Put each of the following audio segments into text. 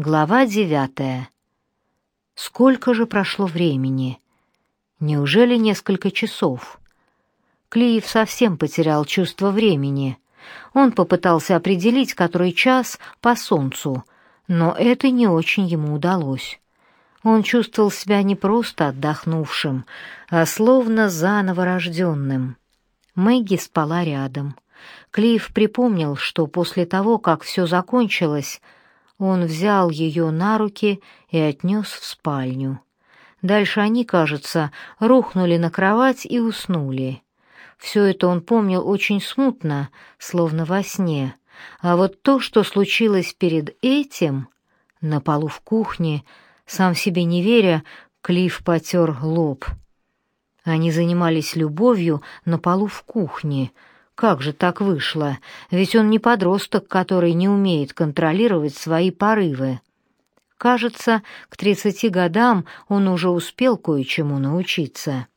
Глава девятая. Сколько же прошло времени? Неужели несколько часов? Клиев совсем потерял чувство времени. Он попытался определить, который час по солнцу, но это не очень ему удалось. Он чувствовал себя не просто отдохнувшим, а словно заново рожденным. Мэгги спала рядом. Клифф припомнил, что после того, как все закончилось, он взял ее на руки и отнес в спальню. Дальше они, кажется, рухнули на кровать и уснули. Все это он помнил очень смутно, словно во сне. А вот то, что случилось перед этим, на полу в кухне, сам себе не веря, Клифф потер лоб. Они занимались любовью на полу в кухне — как же так вышло? Ведь он не подросток, который не умеет контролировать свои порывы. Кажется, к тридцати годам он уже успел кое-чему научиться.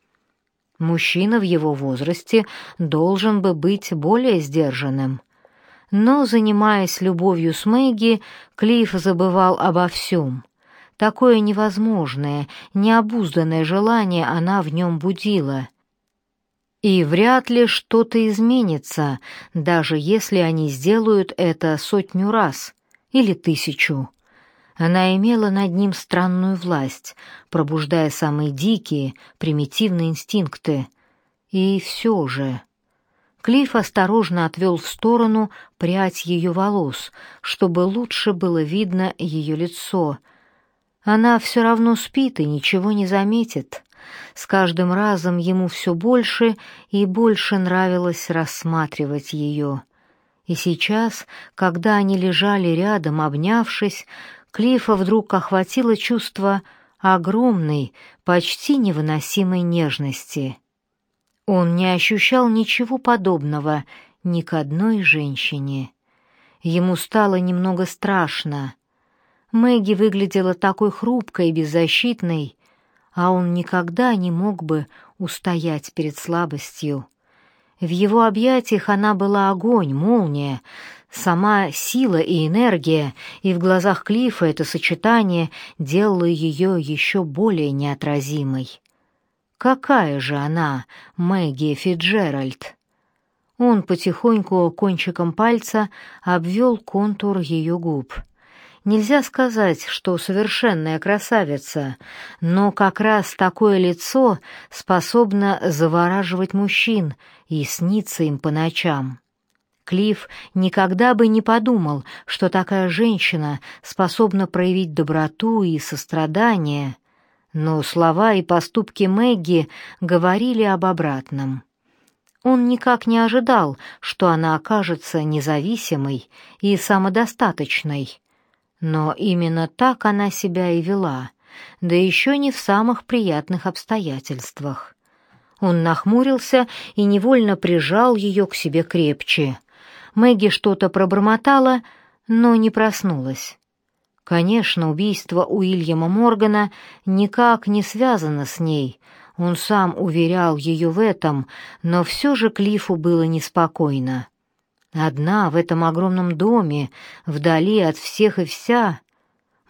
Мужчина в его возрасте должен бы быть более сдержанным. Но, занимаясь любовью с Мэгги, Клифф забывал обо всем. Такое невозможное, необузданное желание она в нем будила — и вряд ли что-то изменится, даже если они сделают это сотню раз или тысячу. Она имела над ним странную власть, пробуждая самые дикие, примитивные инстинкты. И все же... Клифф осторожно отвел в сторону прядь ее волос, чтобы лучше было видно ее лицо. Она все равно спит и ничего не заметит. С каждым разом ему все больше и больше нравилось рассматривать ее. И сейчас, когда они лежали рядом, обнявшись, Клифа вдруг охватило чувство огромной, почти невыносимой нежности. Он не ощущал ничего подобного ни к одной женщине. Ему стало немного страшно. Мэгги выглядела такой хрупкой и беззащитной, а он никогда не мог бы устоять перед слабостью. В его объятиях она была огонь, молния, сама сила и энергия, и в глазах Клифа это сочетание делало ее еще более неотразимой. Какая же она, Мэгги Фиджеральд? Он потихоньку кончиком пальца обвел контур ее губ — Нельзя сказать, что совершенная красавица, но как раз такое лицо способно завораживать мужчин и сниться им по ночам. Клифф никогда бы не подумал, что такая женщина способна проявить доброту и сострадание, но слова и поступки Мэгги говорили об обратном. Он никак не ожидал, что она окажется независимой и самодостаточной, но именно так она себя и вела, да еще не в самых приятных обстоятельствах. Он нахмурился и невольно прижал ее к себе крепче. Мэгги что-то пробормотала, но не проснулась. Конечно, убийство Уильяма Моргана никак не связано с ней. Он сам уверял ее в этом, но все же Клифу было неспокойно. Одна в этом огромном доме, вдали от всех и вся.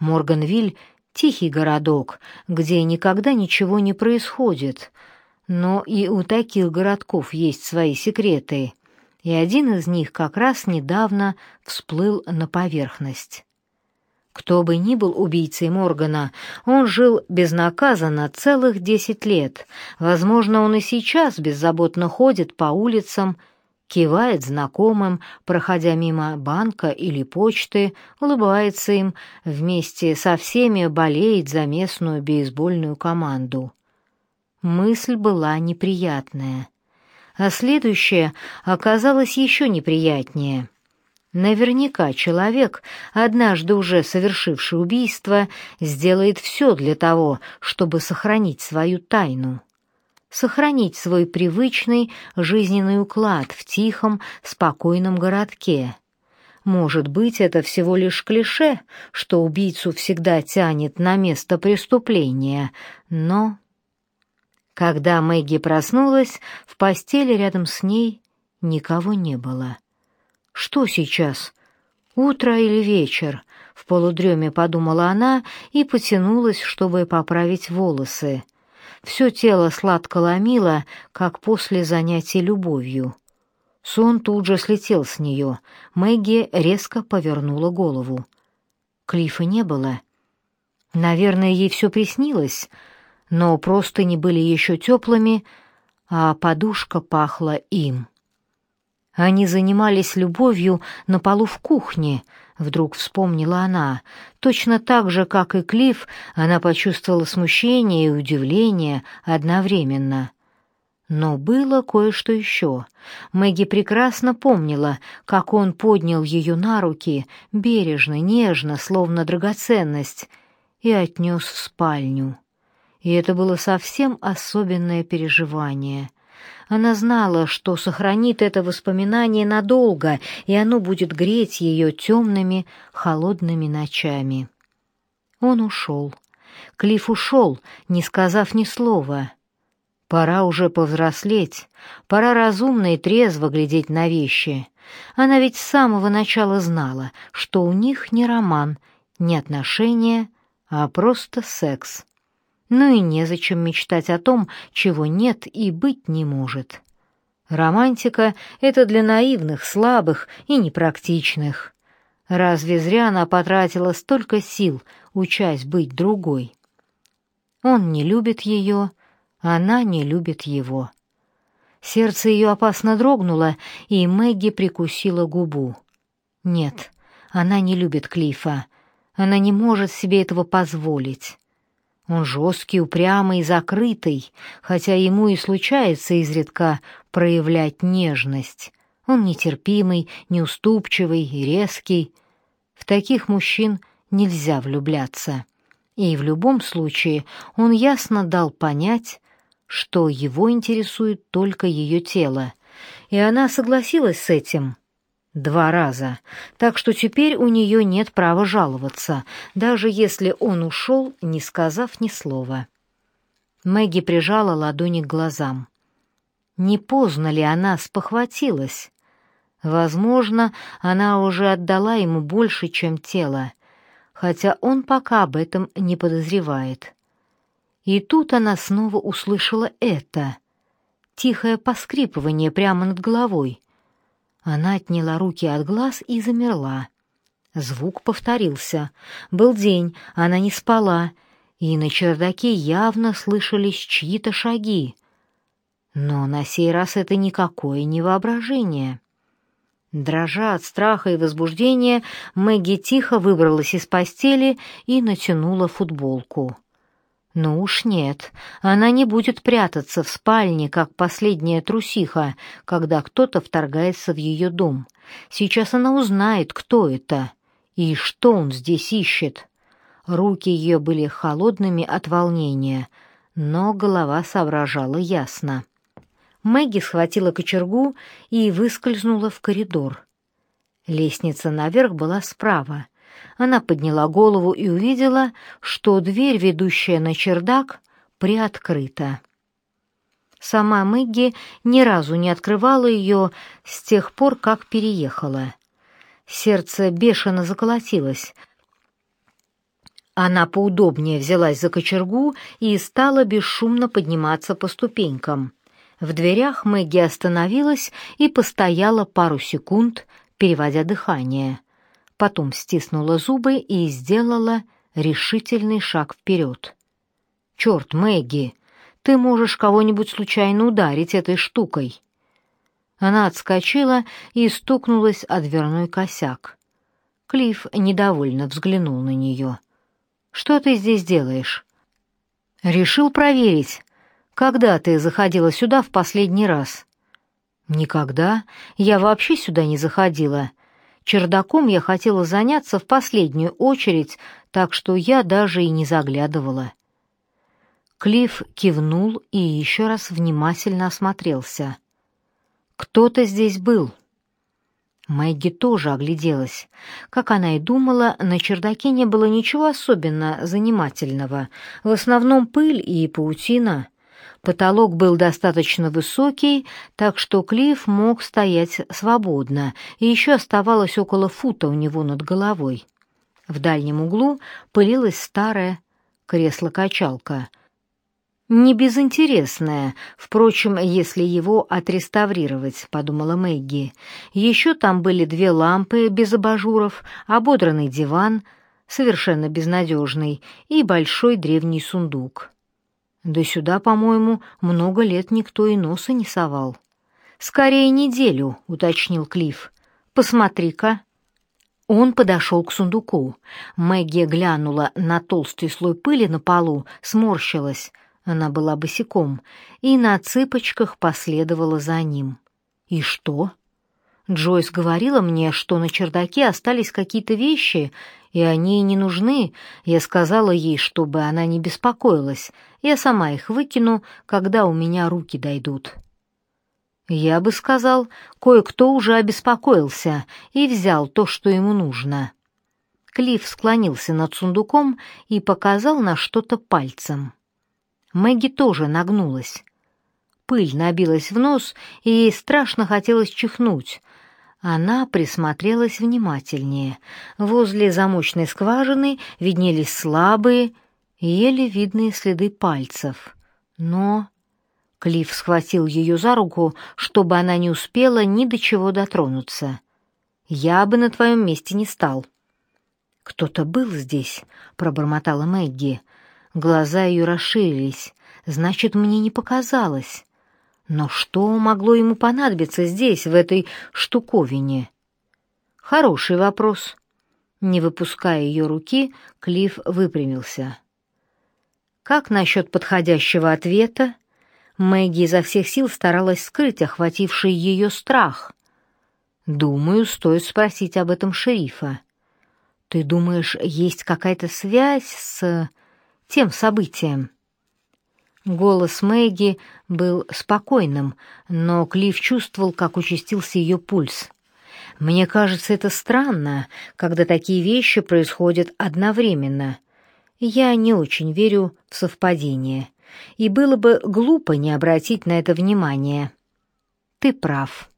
Морганвиль — тихий городок, где никогда ничего не происходит. Но и у таких городков есть свои секреты, и один из них как раз недавно всплыл на поверхность. Кто бы ни был убийцей Моргана, он жил безнаказанно целых десять лет. Возможно, он и сейчас беззаботно ходит по улицам кивает знакомым, проходя мимо банка или почты, улыбается им, вместе со всеми болеет за местную бейсбольную команду. Мысль была неприятная. А следующая оказалась еще неприятнее. Наверняка человек, однажды уже совершивший убийство, сделает все для того, чтобы сохранить свою тайну сохранить свой привычный жизненный уклад в тихом, спокойном городке. Может быть, это всего лишь клише, что убийцу всегда тянет на место преступления, но... Когда Мэгги проснулась, в постели рядом с ней никого не было. Что сейчас? Утро или вечер? в полудреме подумала она и потянулась, чтобы поправить волосы. Все тело сладко ломило, как после занятий любовью. Сон тут же слетел с нее. Мэгги резко повернула голову. Клифа не было. Наверное, ей все приснилось, но просто не были еще теплыми, а подушка пахла им. Они занимались любовью на полу в кухне, вдруг вспомнила она. Точно так же, как и Клифф, она почувствовала смущение и удивление одновременно. Но было кое-что еще. Мэгги прекрасно помнила, как он поднял ее на руки, бережно, нежно, словно драгоценность, и отнес в спальню. И это было совсем особенное переживание — она знала, что сохранит это воспоминание надолго, и оно будет греть ее темными, холодными ночами. Он ушел. Клифф ушел, не сказав ни слова. Пора уже повзрослеть, пора разумно и трезво глядеть на вещи. Она ведь с самого начала знала, что у них не роман, не отношения, а просто секс. Ну и незачем мечтать о том, чего нет и быть не может. Романтика — это для наивных, слабых и непрактичных. Разве зря она потратила столько сил, учась быть другой? Он не любит ее, она не любит его. Сердце ее опасно дрогнуло, и Мэгги прикусила губу. Нет, она не любит Клифа. Она не может себе этого позволить. Он жесткий, упрямый и закрытый, хотя ему и случается изредка проявлять нежность. Он нетерпимый, неуступчивый и резкий. В таких мужчин нельзя влюбляться. И в любом случае он ясно дал понять, что его интересует только ее тело, и она согласилась с этим — Два раза. Так что теперь у нее нет права жаловаться, даже если он ушел, не сказав ни слова. Мэгги прижала ладони к глазам. Не поздно ли она спохватилась? Возможно, она уже отдала ему больше, чем тело, хотя он пока об этом не подозревает. И тут она снова услышала это — тихое поскрипывание прямо над головой. Она отняла руки от глаз и замерла. Звук повторился. Был день, она не спала, и на чердаке явно слышались чьи-то шаги. Но на сей раз это никакое не воображение. Дрожа от страха и возбуждения, Мэгги тихо выбралась из постели и натянула футболку. Ну уж нет, она не будет прятаться в спальне, как последняя трусиха, когда кто-то вторгается в ее дом. Сейчас она узнает, кто это и что он здесь ищет. Руки ее были холодными от волнения, но голова соображала ясно. Мэгги схватила кочергу и выскользнула в коридор. Лестница наверх была справа. Она подняла голову и увидела, что дверь, ведущая на чердак, приоткрыта. Сама Мэгги ни разу не открывала ее с тех пор, как переехала. Сердце бешено заколотилось. Она поудобнее взялась за кочергу и стала бесшумно подниматься по ступенькам. В дверях Мэгги остановилась и постояла пару секунд, переводя дыхание — потом стиснула зубы и сделала решительный шаг вперед. «Черт, Мэгги, ты можешь кого-нибудь случайно ударить этой штукой!» Она отскочила и стукнулась о дверной косяк. Клифф недовольно взглянул на нее. «Что ты здесь делаешь?» «Решил проверить, когда ты заходила сюда в последний раз?» «Никогда. Я вообще сюда не заходила. Чердаком я хотела заняться в последнюю очередь, так что я даже и не заглядывала. Клифф кивнул и еще раз внимательно осмотрелся. Кто-то здесь был. Мэгги тоже огляделась. Как она и думала, на чердаке не было ничего особенно занимательного. В основном пыль и паутина. Потолок был достаточно высокий, так что Клифф мог стоять свободно, и еще оставалось около фута у него над головой. В дальнем углу пылилось старое кресло-качалка. Не безинтересное, впрочем, если его отреставрировать, подумала Мэгги. Еще там были две лампы без абажуров, ободранный диван, совершенно безнадежный, и большой древний сундук. Да сюда, по-моему, много лет никто и носа не совал. «Скорее неделю», — уточнил Клифф. «Посмотри-ка». Он подошел к сундуку. Мэгги глянула на толстый слой пыли на полу, сморщилась. Она была босиком и на цыпочках последовала за ним. «И что?» Джойс говорила мне, что на чердаке остались какие-то вещи, и они не нужны. Я сказала ей, чтобы она не беспокоилась. Я сама их выкину, когда у меня руки дойдут. Я бы сказал, кое-кто уже обеспокоился и взял то, что ему нужно. Клифф склонился над сундуком и показал на что-то пальцем. Мэгги тоже нагнулась. Пыль набилась в нос, и ей страшно хотелось чихнуть. Она присмотрелась внимательнее. Возле замочной скважины виднелись слабые, еле видные следы пальцев. Но Клифф схватил ее за руку, чтобы она не успела ни до чего дотронуться. «Я бы на твоем месте не стал». «Кто-то был здесь», — пробормотала Мэгги. Глаза ее расширились. «Значит, мне не показалось». Но что могло ему понадобиться здесь, в этой штуковине? Хороший вопрос. Не выпуская ее руки, Клифф выпрямился. Как насчет подходящего ответа? Мэгги изо всех сил старалась скрыть охвативший ее страх. «Думаю, стоит спросить об этом шерифа. Ты думаешь, есть какая-то связь с тем событием?» Голос Мэгги был спокойным, но Клифф чувствовал, как участился ее пульс. «Мне кажется, это странно, когда такие вещи происходят одновременно. Я не очень верю в совпадение и было бы глупо не обратить на это внимание. Ты прав.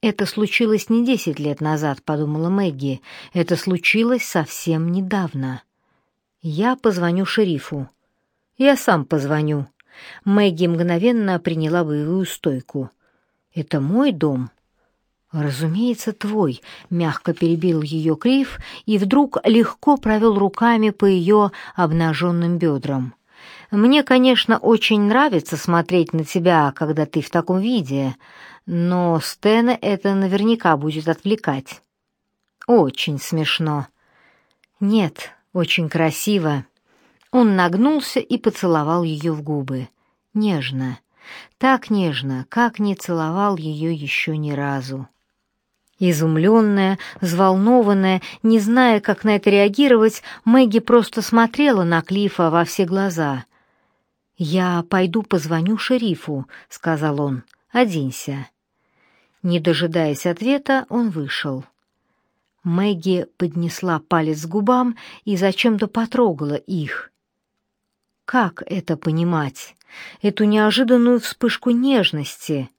Это случилось не десять лет назад, подумала Мэгги. Это случилось совсем недавно. Я позвоню шерифу. Я сам позвоню. Мэгги мгновенно приняла боевую стойку. Это мой дом. Разумеется, твой, мягко перебил ее Крив и вдруг легко провел руками по ее обнаженным бедрам. Мне, конечно, очень нравится смотреть на тебя, когда ты в таком виде, но Стэна это наверняка будет отвлекать. Очень смешно. Нет, очень красиво. Он нагнулся и поцеловал ее в губы. Нежно. Так нежно, как не целовал ее еще ни разу. Изумленная, взволнованная, не зная, как на это реагировать, Мэгги просто смотрела на Клифа во все глаза. «Я пойду позвоню шерифу», — сказал он. «Оденься». Не дожидаясь ответа, он вышел. Мэгги поднесла палец к губам и зачем-то потрогала их. Как это понимать? Эту неожиданную вспышку нежности?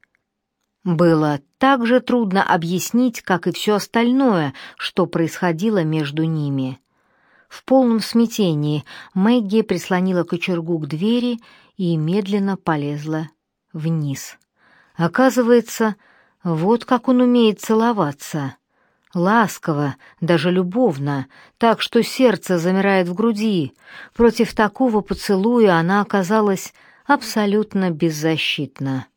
Было так же трудно объяснить, как и все остальное, что происходило между ними. В полном смятении Мэгги прислонила кочергу к двери и медленно полезла вниз. Оказывается, вот как он умеет целоваться. Ласково, даже любовно, так что сердце замирает в груди. Против такого поцелуя она оказалась абсолютно беззащитна.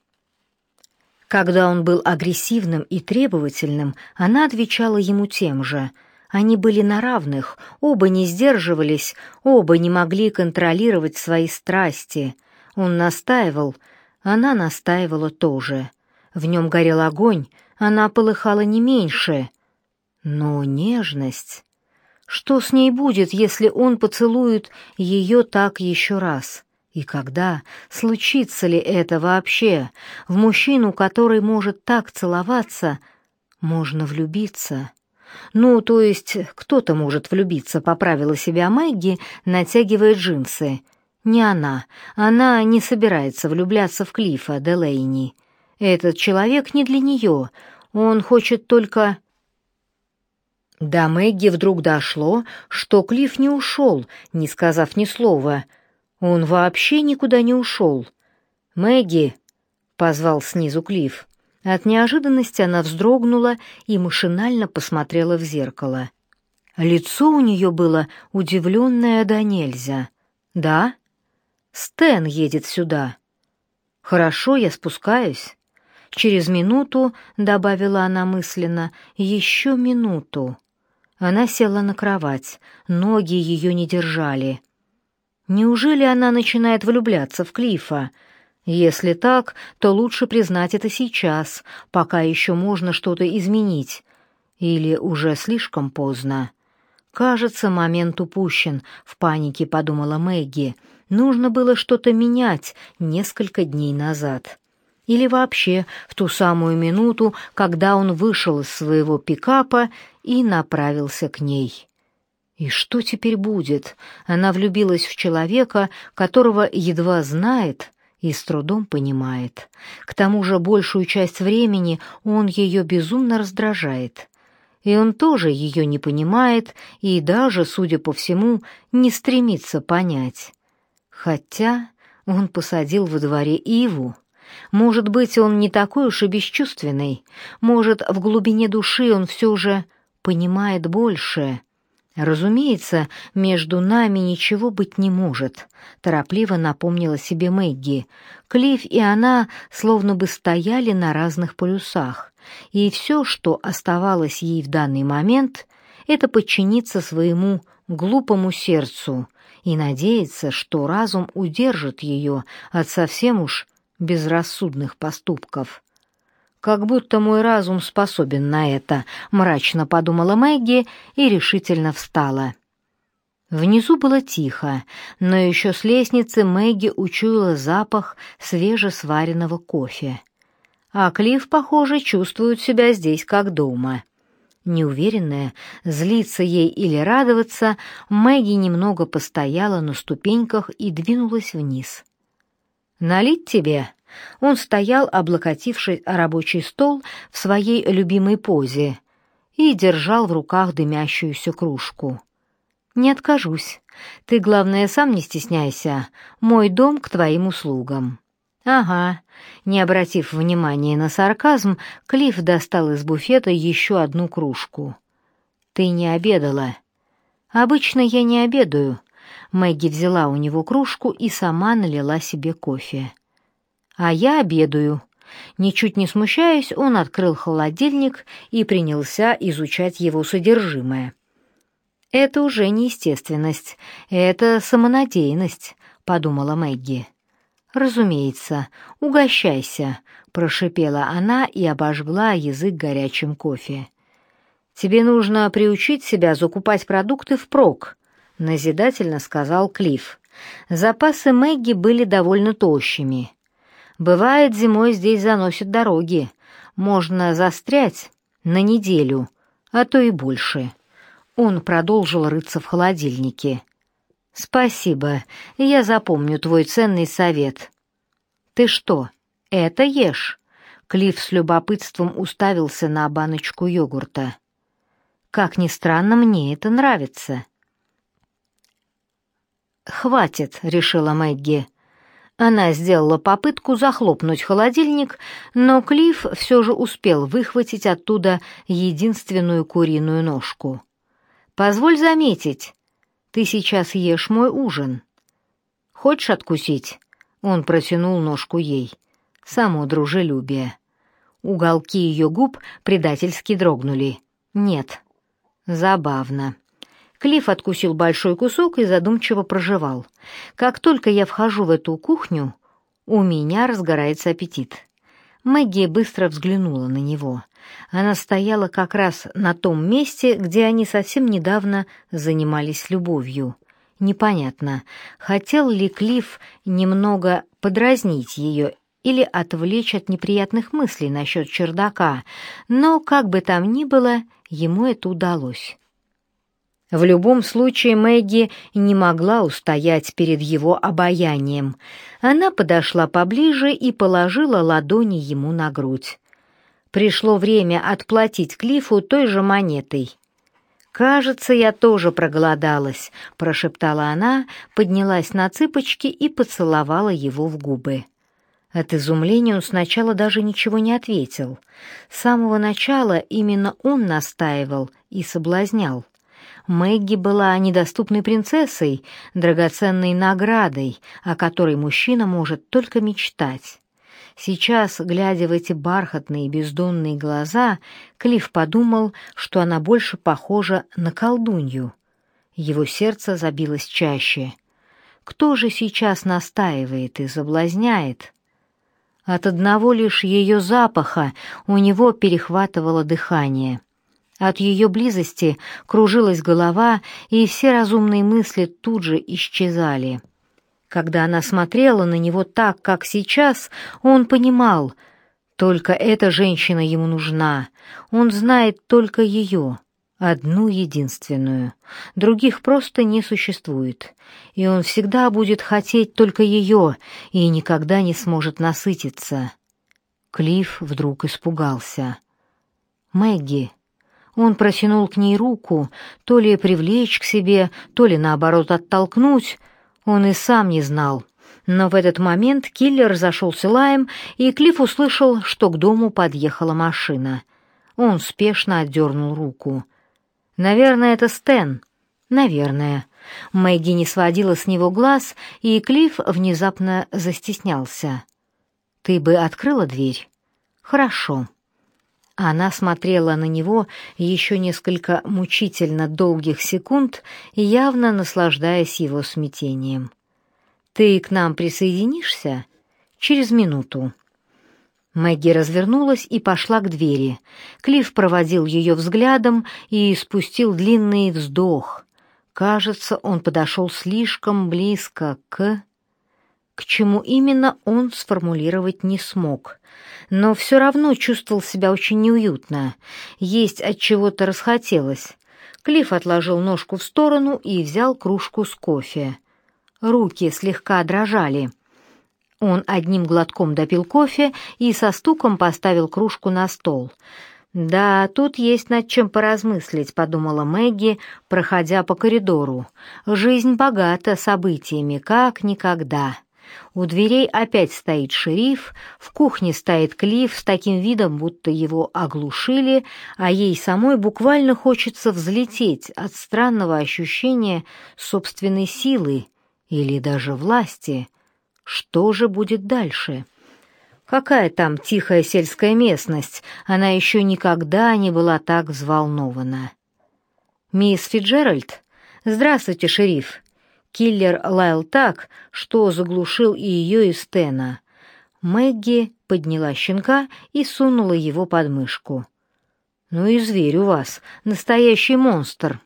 Когда он был агрессивным и требовательным, она отвечала ему тем же — они были на равных, оба не сдерживались, оба не могли контролировать свои страсти. Он настаивал, она настаивала тоже. В нем горел огонь, она полыхала не меньше. Но нежность... Что с ней будет, если он поцелует ее так еще раз? И когда? Случится ли это вообще? В мужчину, который может так целоваться, можно влюбиться. Ну, то есть кто-то может влюбиться, поправила себя Мэгги, натягивая джинсы. Не она. Она не собирается влюбляться в Клифа Делейни. Этот человек не для нее. Он хочет только... До Мэгги вдруг дошло, что Клифф не ушел, не сказав ни слова. Он вообще никуда не ушел. «Мэгги!» — позвал снизу Клифф. От неожиданности она вздрогнула и машинально посмотрела в зеркало. Лицо у нее было удивленное до нельзя. «Да? Стэн едет сюда». «Хорошо, я спускаюсь». Через минуту, — добавила она мысленно, — еще минуту. Она села на кровать, ноги ее не держали. Неужели она начинает влюбляться в Клифа? Если так, то лучше признать это сейчас, пока еще можно что-то изменить. Или уже слишком поздно. Кажется, момент упущен, в панике подумала Мэгги. Нужно было что-то менять несколько дней назад. Или вообще в ту самую минуту, когда он вышел из своего пикапа и направился к ней. И что теперь будет? Она влюбилась в человека, которого едва знает и с трудом понимает. К тому же большую часть времени он ее безумно раздражает. И он тоже ее не понимает и даже, судя по всему, не стремится понять. Хотя он посадил во дворе Иву. Может быть, он не такой уж и бесчувственный. Может, в глубине души он все же понимает больше. Разумеется, между нами ничего быть не может, торопливо напомнила себе Мэгги. Клифф и она словно бы стояли на разных полюсах, и все, что оставалось ей в данный момент, это подчиниться своему глупому сердцу и надеяться, что разум удержит ее от совсем уж безрассудных поступков. «Как будто мой разум способен на это», — мрачно подумала Мэгги и решительно встала. Внизу было тихо, но еще с лестницы Мэгги учуяла запах свежесваренного кофе. А Клифф, похоже, чувствует себя здесь как дома. Неуверенная, злиться ей или радоваться, Мэгги немного постояла на ступеньках и двинулась вниз. «Налить тебе?» Он стоял, облокотившись о рабочий стол в своей любимой позе, и держал в руках дымящуюся кружку. «Не откажусь. Ты, главное, сам не стесняйся. Мой дом к твоим услугам». «Ага». Не обратив внимания на сарказм, Клифф достал из буфета еще одну кружку. «Ты не обедала». «Обычно я не обедаю». Мэгги взяла у него кружку и сама налила себе кофе а я обедаю». Ничуть не смущаясь, он открыл холодильник и принялся изучать его содержимое. «Это уже не естественность, это самонадеянность», — подумала Мэгги. «Разумеется, угощайся», — прошипела она и обожгла язык горячим кофе. «Тебе нужно приучить себя закупать продукты впрок», — назидательно сказал Клифф. Запасы Мэгги были довольно тощими. Бывает, зимой здесь заносят дороги. Можно застрять на неделю, а то и больше. Он продолжил рыться в холодильнике. Спасибо, я запомню твой ценный совет. Ты что, это ешь? Клифф с любопытством уставился на баночку йогурта. Как ни странно, мне это нравится. Хватит, решила Мэгги. Она сделала попытку захлопнуть холодильник, но Клифф все же успел выхватить оттуда единственную куриную ножку. «Позволь заметить, ты сейчас ешь мой ужин. Хочешь откусить?» Он протянул ножку ей. Само дружелюбие. Уголки ее губ предательски дрогнули. «Нет». «Забавно». Клифф откусил большой кусок и задумчиво прожевал. «Как только я вхожу в эту кухню, у меня разгорается аппетит». Мэгги быстро взглянула на него. Она стояла как раз на том месте, где они совсем недавно занимались любовью. Непонятно, хотел ли Клифф немного подразнить ее или отвлечь от неприятных мыслей насчет чердака, но, как бы там ни было, ему это удалось. В любом случае Мэгги не могла устоять перед его обаянием. Она подошла поближе и положила ладони ему на грудь. Пришло время отплатить Клифу той же монетой. «Кажется, я тоже проголодалась», — прошептала она, поднялась на цыпочки и поцеловала его в губы. От изумления он сначала даже ничего не ответил. С самого начала именно он настаивал и соблазнял. Мэгги была недоступной принцессой, драгоценной наградой, о которой мужчина может только мечтать. Сейчас, глядя в эти бархатные бездонные глаза, Клифф подумал, что она больше похожа на колдунью. Его сердце забилось чаще. Кто же сейчас настаивает и соблазняет? От одного лишь ее запаха у него перехватывало дыхание. От ее близости кружилась голова, и все разумные мысли тут же исчезали. Когда она смотрела на него так, как сейчас, он понимал, только эта женщина ему нужна, он знает только ее, одну единственную. Других просто не существует, и он всегда будет хотеть только ее и никогда не сможет насытиться. Клифф вдруг испугался. «Мэгги!» Он протянул к ней руку, то ли привлечь к себе, то ли, наоборот, оттолкнуть — он и сам не знал. Но в этот момент киллер зашелся лаем, и Клифф услышал, что к дому подъехала машина. Он спешно отдернул руку. «Наверное, это Стэн». «Наверное». Мэгги не сводила с него глаз, и Клифф внезапно застеснялся. «Ты бы открыла дверь?» «Хорошо». Она смотрела на него еще несколько мучительно долгих секунд, явно наслаждаясь его смятением. «Ты к нам присоединишься?» «Через минуту». Мэгги развернулась и пошла к двери. Клифф проводил ее взглядом и спустил длинный вздох. Кажется, он подошел слишком близко к... К чему именно он сформулировать не смог, но все равно чувствовал себя очень неуютно. Есть от чего-то расхотелось. Клифф отложил ножку в сторону и взял кружку с кофе. Руки слегка дрожали. Он одним глотком допил кофе и со стуком поставил кружку на стол. «Да, тут есть над чем поразмыслить», — подумала Мэгги, проходя по коридору. «Жизнь богата событиями, как никогда». У дверей опять стоит шериф, в кухне стоит Клифф с таким видом, будто его оглушили, а ей самой буквально хочется взлететь от странного ощущения собственной силы или даже власти. Что же будет дальше? Какая там тихая сельская местность? Она еще никогда не была так взволнована. «Мисс Фиджеральд? Здравствуйте, шериф. Киллер лаял так, что заглушил и ее, и Стена. Мэгги подняла щенка и сунула его под мышку. «Ну и зверь у вас, настоящий монстр!»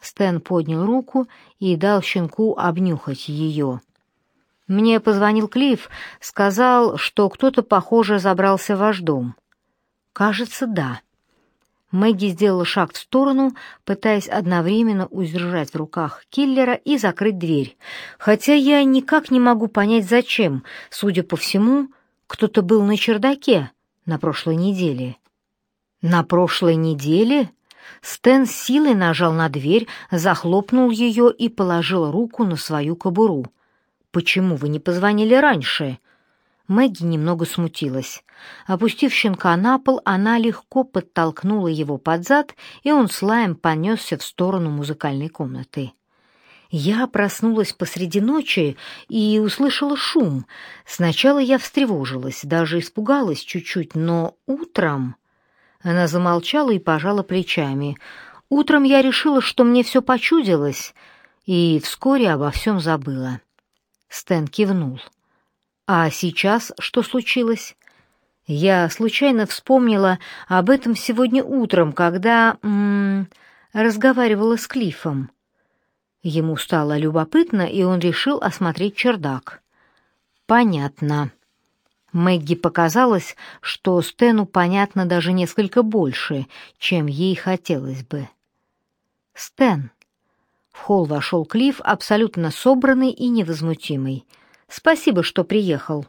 Стэн поднял руку и дал щенку обнюхать ее. «Мне позвонил Клифф, сказал, что кто-то, похоже, забрался в ваш дом». «Кажется, да». Мэгги сделала шаг в сторону, пытаясь одновременно удержать в руках киллера и закрыть дверь. Хотя я никак не могу понять, зачем. Судя по всему, кто-то был на чердаке на прошлой неделе. На прошлой неделе? Стэн с силой нажал на дверь, захлопнул ее и положил руку на свою кобуру. «Почему вы не позвонили раньше?» Мэгги немного смутилась. Опустив щенка на пол, она легко подтолкнула его под зад, и он с лаем понесся в сторону музыкальной комнаты. Я проснулась посреди ночи и услышала шум. Сначала я встревожилась, даже испугалась чуть-чуть, но утром... Она замолчала и пожала плечами. Утром я решила, что мне все почудилось, и вскоре обо всем забыла. Стэн кивнул. А сейчас что случилось? Я случайно вспомнила об этом сегодня утром, когда м разговаривала с Клифом. Ему стало любопытно, и он решил осмотреть чердак. Понятно. Мэгги показалось, что Стэну понятно даже несколько больше, чем ей хотелось бы. Стэн. В холл вошел Клифф, абсолютно собранный и невозмутимый. Спасибо, что приехал».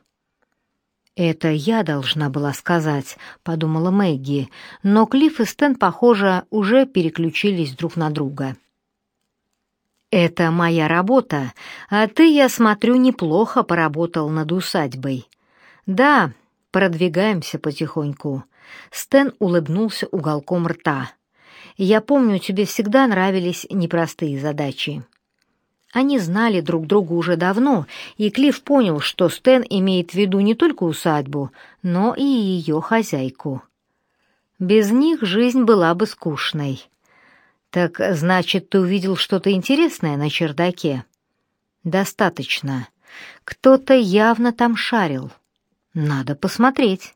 «Это я должна была сказать», — подумала Мэгги, но Клифф и Стэн, похоже, уже переключились друг на друга. «Это моя работа, а ты, я смотрю, неплохо поработал над усадьбой». «Да, продвигаемся потихоньку». Стэн улыбнулся уголком рта. «Я помню, тебе всегда нравились непростые задачи». Они знали друг друга уже давно, и Клифф понял, что Стэн имеет в виду не только усадьбу, но и ее хозяйку. Без них жизнь была бы скучной. «Так, значит, ты увидел что-то интересное на чердаке?» «Достаточно. Кто-то явно там шарил. Надо посмотреть».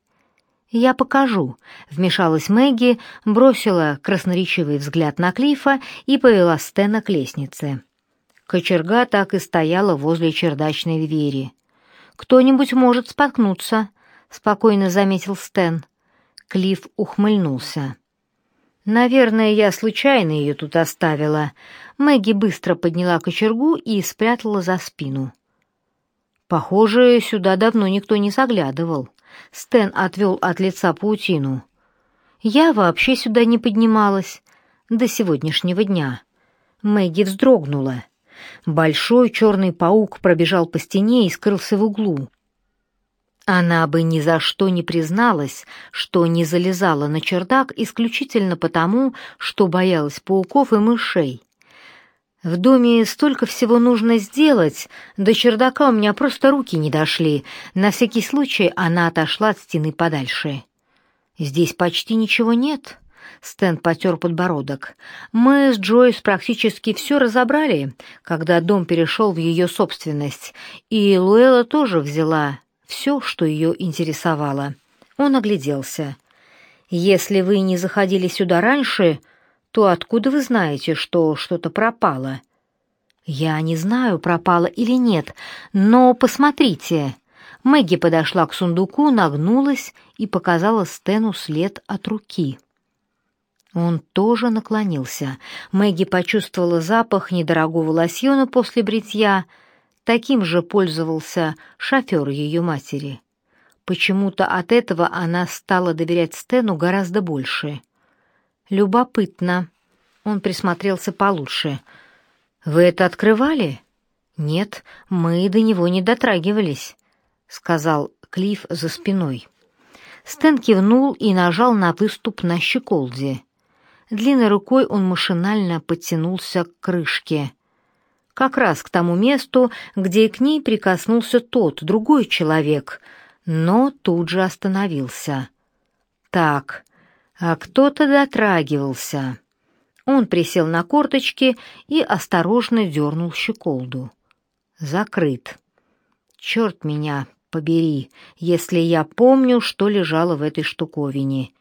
«Я покажу», — вмешалась Мэгги, бросила красноречивый взгляд на Клифа и повела Стэна к лестнице. Кочерга так и стояла возле чердачной двери. «Кто-нибудь может споткнуться», — спокойно заметил Стэн. Клифф ухмыльнулся. «Наверное, я случайно ее тут оставила». Мэгги быстро подняла кочергу и спрятала за спину. «Похоже, сюда давно никто не заглядывал». Стэн отвел от лица паутину. «Я вообще сюда не поднималась до сегодняшнего дня». Мэгги вздрогнула. Большой черный паук пробежал по стене и скрылся в углу. Она бы ни за что не призналась, что не залезала на чердак исключительно потому, что боялась пауков и мышей. В доме столько всего нужно сделать, до чердака у меня просто руки не дошли. На всякий случай она отошла от стены подальше. Здесь почти ничего нет. Стэн потер подбородок. «Мы с Джойс практически все разобрали, когда дом перешел в ее собственность, и Луэла тоже взяла все, что ее интересовало». Он огляделся. «Если вы не заходили сюда раньше, то откуда вы знаете, что что-то пропало?» «Я не знаю, пропало или нет, но посмотрите». Мэгги подошла к сундуку, нагнулась и показала Стэну след от руки. Он тоже наклонился. Мэгги почувствовала запах недорогого лосьона после бритья. Таким же пользовался шофер ее матери. Почему-то от этого она стала доверять Стэну гораздо больше. «Любопытно». Он присмотрелся получше. «Вы это открывали?» «Нет, мы до него не дотрагивались», — сказал Клифф за спиной. Стэн кивнул и нажал на выступ на щеколде. Длинной рукой он машинально подтянулся к крышке. Как раз к тому месту, где к ней прикоснулся тот, другой человек, но тут же остановился. Так, а кто-то дотрагивался. Он присел на корточки и осторожно дернул щеколду. Закрыт. Черт меня побери, если я помню, что лежало в этой штуковине.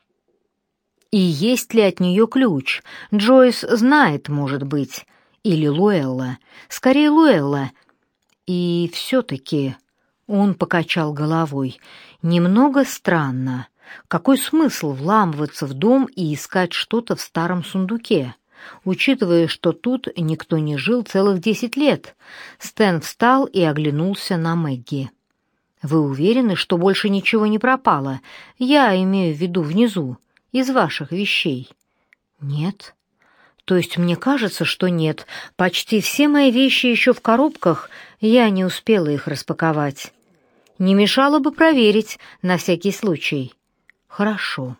И есть ли от нее ключ? Джойс знает, может быть. Или Луэлла. Скорее, Луэлла. И все-таки он покачал головой. Немного странно. Какой смысл вламываться в дом и искать что-то в старом сундуке? Учитывая, что тут никто не жил целых десять лет, Стэн встал и оглянулся на Мэгги. «Вы уверены, что больше ничего не пропало? Я имею в виду внизу из ваших вещей? Нет. То есть мне кажется, что нет. Почти все мои вещи еще в коробках, я не успела их распаковать. Не мешало бы проверить на всякий случай. Хорошо.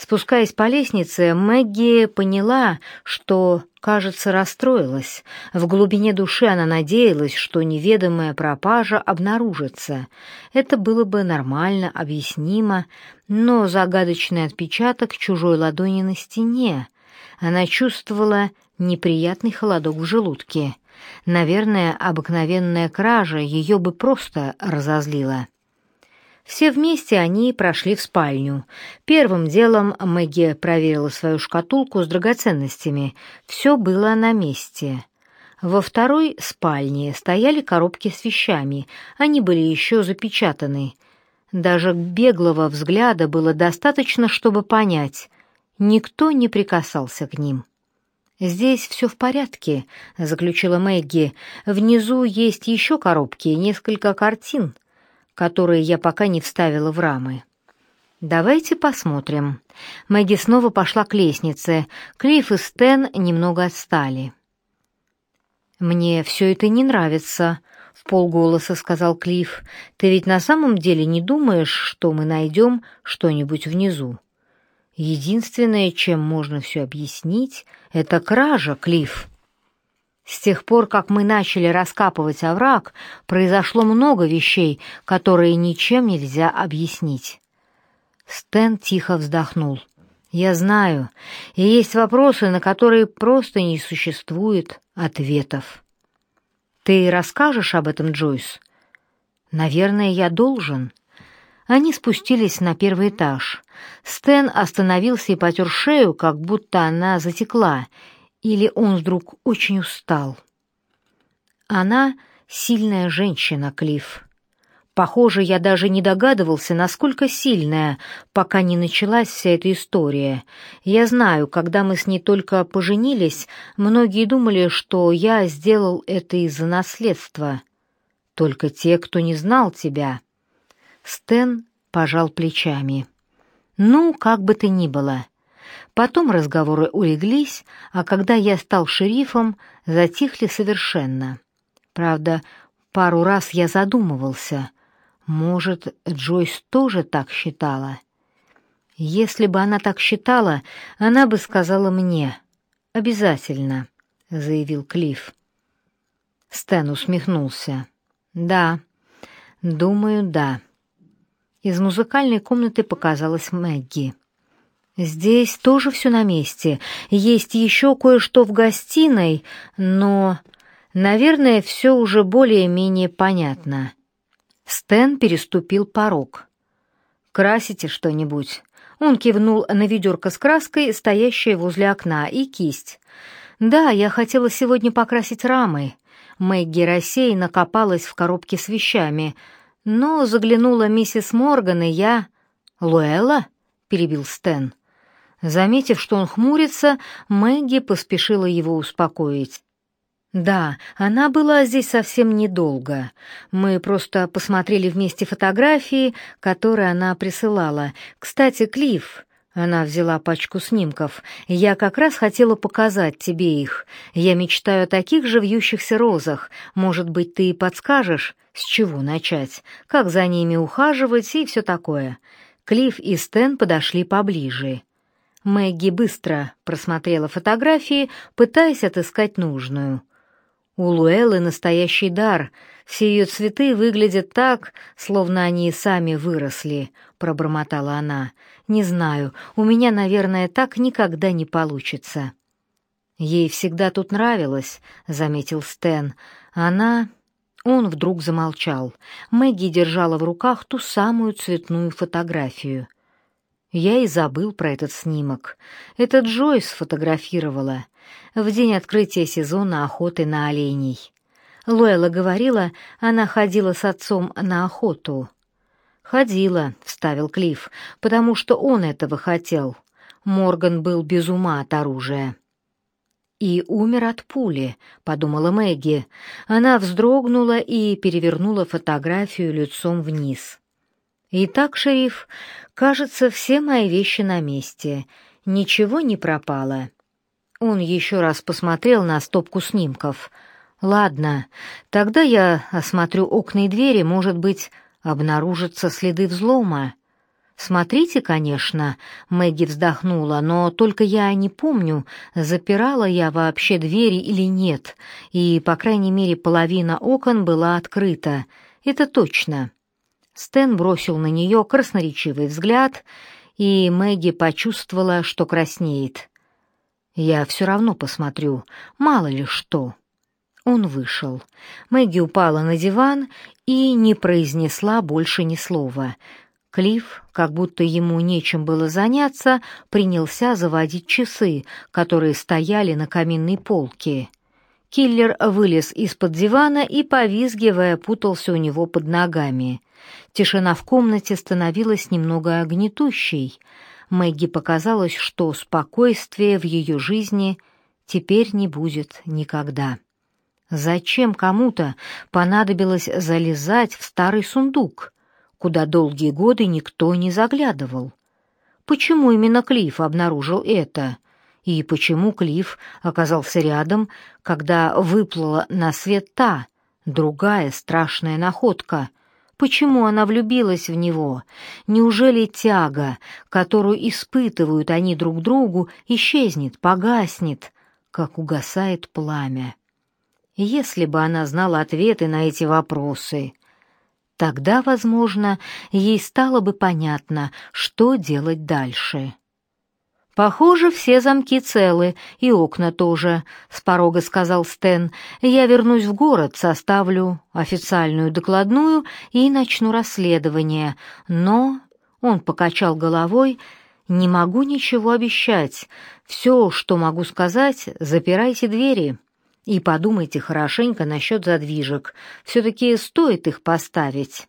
Спускаясь по лестнице, Мэгги поняла, что, кажется, расстроилась. В глубине души она надеялась, что неведомая пропажа обнаружится. Это было бы нормально, объяснимо, но загадочный отпечаток чужой ладони на стене. Она чувствовала неприятный холодок в желудке. Наверное, обыкновенная кража ее бы просто разозлила. Все вместе они прошли в спальню. Первым делом Мэгги проверила свою шкатулку с драгоценностями. Все было на месте. Во второй спальне стояли коробки с вещами. Они были еще запечатаны. Даже беглого взгляда было достаточно, чтобы понять. Никто не прикасался к ним. «Здесь все в порядке», — заключила Мэгги. «Внизу есть еще коробки, несколько картин. Которые я пока не вставила в рамы. «Давайте посмотрим». Мэгги снова пошла к лестнице. Клифф и Стэн немного отстали. «Мне все это не нравится», — в полголоса сказал Клифф. «Ты ведь на самом деле не думаешь, что мы найдем что-нибудь внизу?» «Единственное, чем можно все объяснить, — это кража, Клифф». С тех пор, как мы начали раскапывать овраг, произошло много вещей, которые ничем нельзя объяснить. Стэн тихо вздохнул. «Я знаю, и есть вопросы, на которые просто не существует ответов». «Ты расскажешь об этом, Джойс?» «Наверное, я должен». Они спустились на первый этаж. Стэн остановился и потер шею, как будто она затекла, или он вдруг очень устал. Она сильная женщина, Клифф. Похоже, я даже не догадывался, насколько сильная, пока не началась вся эта история. Я знаю, когда мы с ней только поженились, многие думали, что я сделал это из-за наследства. Только те, кто не знал тебя. Стэн пожал плечами. Ну, как бы то ни было. Потом разговоры улеглись, а когда я стал шерифом, затихли совершенно. Правда, пару раз я задумывался — может, Джойс тоже так считала? Если бы она так считала, она бы сказала мне. Обязательно, заявил Клифф. Стэн усмехнулся. Да. Думаю, да. Из музыкальной комнаты показалась Мэгги. Здесь тоже все на месте. Есть еще кое-что в гостиной, но, наверное, все уже более-менее понятно. Стэн переступил порог. «Красите что-нибудь?» Он кивнул на ведерко с краской, стоящее возле окна, и кисть. «Да, я хотела сегодня покрасить рамы». Мэгги рассеянно копалась в коробке с вещами, но заглянула миссис Морган, и я... «Луэлла?» — перебил Стэн. Заметив, что он хмурится, Мэгги поспешила его успокоить. Да, она была здесь совсем недолго. Мы просто посмотрели вместе фотографии, которые она присылала. Кстати, Клифф, она взяла пачку снимков. Я как раз хотела показать тебе их. Я мечтаю о таких же вьющихся розах. Может быть, ты подскажешь, с чего начать, как за ними ухаживать и все такое. Клифф и Стэн подошли поближе. Мэгги быстро просмотрела фотографии, пытаясь отыскать нужную. У Луэллы настоящий дар. Все ее цветы выглядят так, словно они и сами выросли, пробормотала она. Не знаю, у меня, наверное, так никогда не получится. Ей всегда тут нравилось, заметил Стэн. Она Он вдруг замолчал. Мэгги держала в руках ту самую цветную фотографию. Я и забыл про этот снимок. Это Джойс сфотографировала в день открытия сезона охоты на оленей. Луэла говорила, она ходила с отцом на охоту. «Ходила», — вставил Клифф, — «потому что он этого хотел. Морган был без ума от оружия». «И умер от пули», — подумала Мэгги. Она вздрогнула и перевернула фотографию лицом вниз. «Итак, шериф, кажется, все мои вещи на месте. Ничего не пропало». Он еще раз посмотрел на стопку снимков. «Ладно, тогда я осмотрю окна и двери, может быть, обнаружатся следы взлома». «Смотрите, конечно», — Мэгги вздохнула, «но только я не помню, запирала я вообще двери или нет, и, по крайней мере, половина окон была открыта. Это точно». Стэн бросил на нее красноречивый взгляд, и Мэгги почувствовала, что краснеет. Я все равно посмотрю, мало ли что. Он вышел. Мэгги упала на диван и не произнесла больше ни слова. Клифф, как будто ему нечем было заняться, принялся заводить часы, которые стояли на каминной полке. Киллер вылез из-под дивана и, повизгивая, путался у него под ногами. Тишина в комнате становилась немного огнетущей — Мэгги показалось, что спокойствия в ее жизни теперь не будет никогда. Зачем кому-то понадобилось залезать в старый сундук? куда долгие годы никто не заглядывал. Почему именно Клифф обнаружил это? И почему Клифф оказался рядом, когда выплыла на свет та, другая страшная находка? Почему она влюбилась в него? Неужели тяга, которую испытывают они друг другу, исчезнет, погаснет, как угасает пламя? Если бы она знала ответы на эти вопросы, тогда, возможно, ей стало бы понятно, что делать дальше. «Похоже, все замки целы, и окна тоже», — с порога сказал Стэн. «Я вернусь в город, составлю официальную докладную и начну расследование. Но...» — он покачал головой. «Не могу ничего обещать. Все, что могу сказать, запирайте двери». И подумайте хорошенько насчет задвижек. Все-таки стоит их поставить.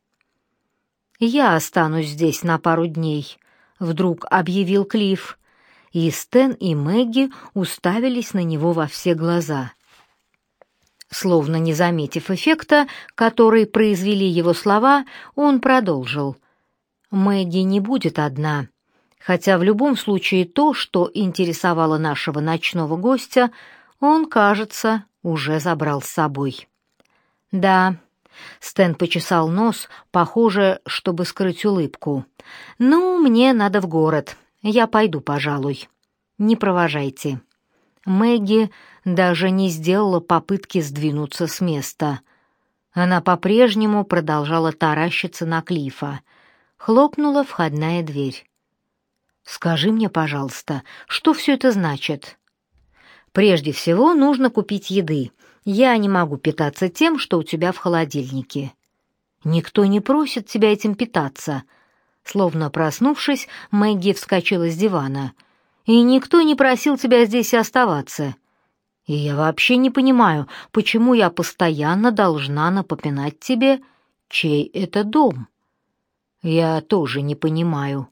«Я останусь здесь на пару дней», — вдруг объявил Клифф. И Стэн и Мэгги уставились на него во все глаза. Словно не заметив эффекта, который произвели его слова, он продолжил. «Мэгги не будет одна, хотя в любом случае то, что интересовало нашего ночного гостя, он, кажется, уже забрал с собой. Да, Стэн почесал нос, похоже, чтобы скрыть улыбку. Ну, мне надо в город. Я пойду, пожалуй. Не провожайте. Мэгги даже не сделала попытки сдвинуться с места. Она по-прежнему продолжала таращиться на Клифа. Хлопнула входная дверь. «Скажи мне, пожалуйста, что все это значит?» Прежде всего нужно купить еды. Я не могу питаться тем, что у тебя в холодильнике. Никто не просит тебя этим питаться. Словно проснувшись, Мэгги вскочила с дивана. И никто не просил тебя здесь оставаться. И я вообще не понимаю, почему я постоянно должна напоминать тебе, чей это дом. Я тоже не понимаю.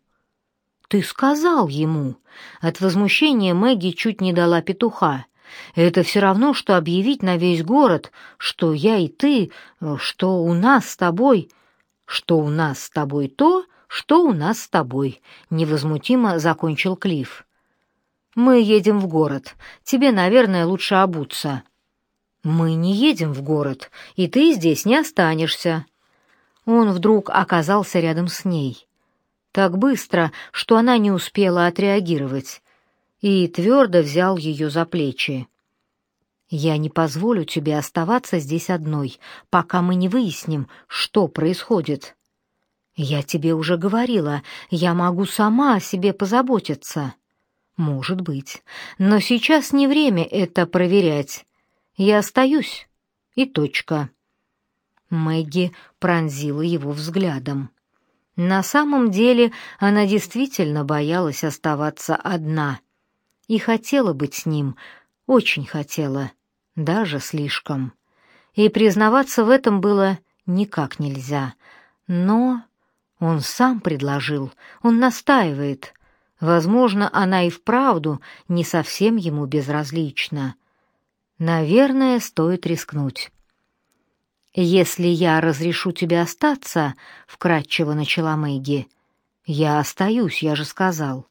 «Ты сказал ему!» От возмущения Мэгги чуть не дала петуха. «Это все равно, что объявить на весь город, что я и ты, что у нас с тобой...» «Что у нас с тобой то, что у нас с тобой», — невозмутимо закончил Клифф. «Мы едем в город. Тебе, наверное, лучше обуться». «Мы не едем в город, и ты здесь не останешься». Он вдруг оказался рядом с ней так быстро, что она не успела отреагировать, и твердо взял ее за плечи. «Я не позволю тебе оставаться здесь одной, пока мы не выясним, что происходит. Я тебе уже говорила, я могу сама о себе позаботиться». «Может быть, но сейчас не время это проверять. Я остаюсь, и точка». Мэгги пронзила его взглядом. На самом деле она действительно боялась оставаться одна и хотела быть с ним, очень хотела, даже слишком. И признаваться в этом было никак нельзя. Но он сам предложил, он настаивает. Возможно, она и вправду не совсем ему безразлична. Наверное, стоит рискнуть. «Если я разрешу тебе остаться», — вкратчиво начала Мэгги, — «я остаюсь, я же сказал».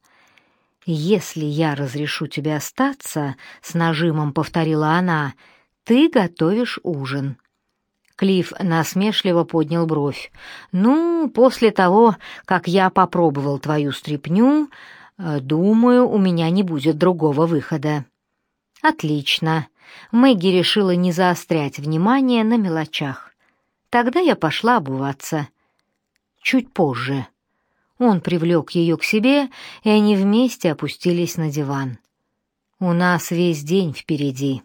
«Если я разрешу тебе остаться», — с нажимом повторила она, — «ты готовишь ужин». Клифф насмешливо поднял бровь. «Ну, после того, как я попробовал твою стряпню, э, думаю, у меня не будет другого выхода». «Отлично. Мэгги решила не заострять внимание на мелочах. Тогда я пошла обуваться. Чуть позже. Он привлек ее к себе, и они вместе опустились на диван. «У нас весь день впереди».